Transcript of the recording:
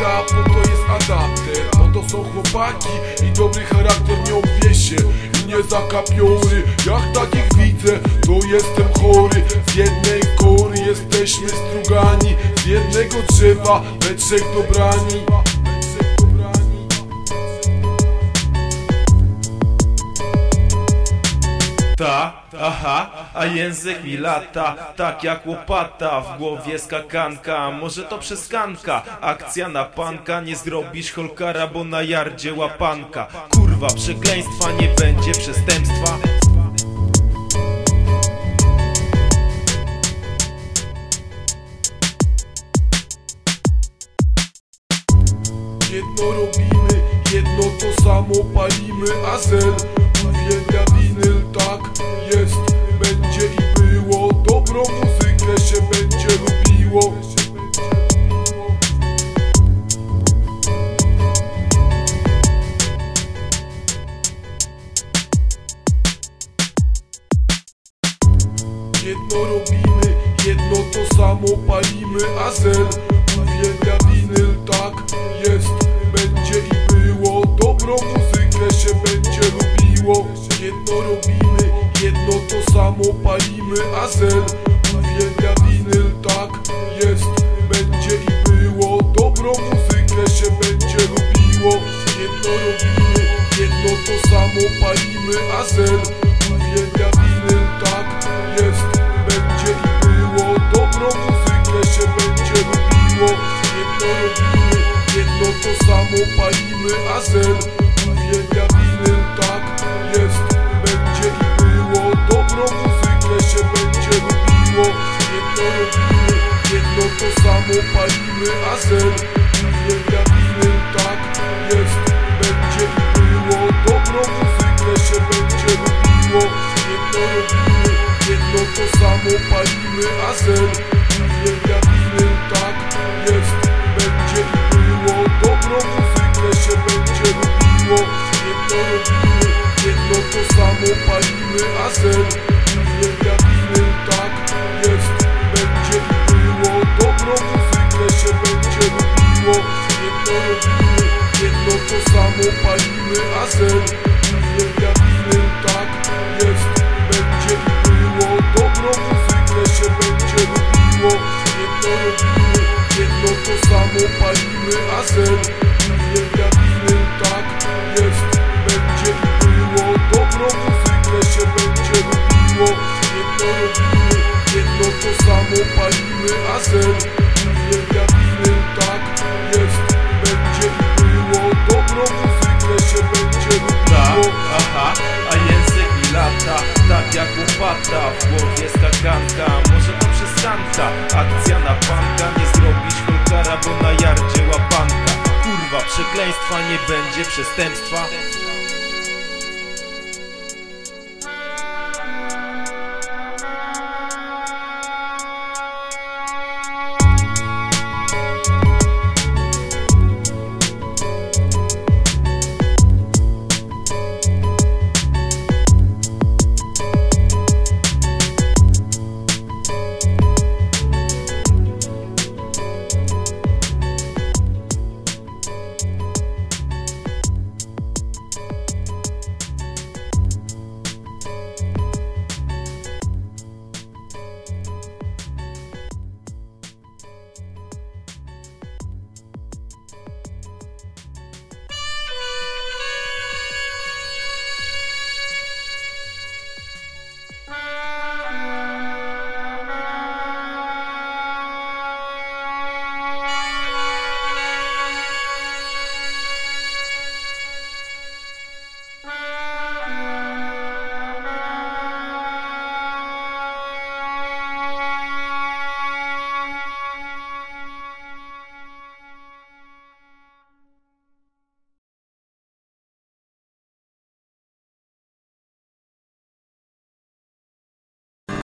ta, po to jest adapter. Oto są chłopaki i dobry charakter nie obwiesie I nie zakapiory, jak takich widzę, to jestem chory. Z jednej kory jesteśmy strugani Z jednego drzewa, we trzech dobrani Ta, aha, a język mi lata, tak jak łopata, w głowie skakanka, może to przeskanka, akcja na panka, nie zrobisz holkara, bo na jardzie łapanka, kurwa, przekleństwa, nie będzie przestępstwa. Jedno robimy, jedno to samo palimy. Azel uwielbia Jedno robimy, jedno to samo palimy. Azel uwielbia winyl, tak jest, będzie i było. Dobrą muzykę się będzie lubiło. Jedno robimy, jedno to samo palimy. Azel uwielbia winyl, tak jest, będzie i było. Dobrą muzykę się będzie lubiło. Jedno robimy, jedno to samo palimy. Azel uwielbia winyl, lubiło Jedno robimy, jedno to samo palimy Azel uwielbia winyl, tak jest, będzie i było Dobrą muzykę się będzie lubiło. Jedno robimy, jedno to samo palimy Azel uwielbia winyl, tak jest, będzie i było Dobrą muzykę się będzie lubiło. Jedno robimy, jedno to samo palimy Azel uwielbia Azel uwielbia winyl, tak jest, będzie i było Dobrą muzykę się będzie lubiło Jedno robimy, jedno to samo palimy Azel uwielbia winyl, tak jest, będzie i było Dobrą muzykę się będzie lubiło aha, a język mi lata, tak jak łopata, w głowie skakanka, może to przeskanka, akcja na panka, przekleństwa, nie będzie przestępstwa.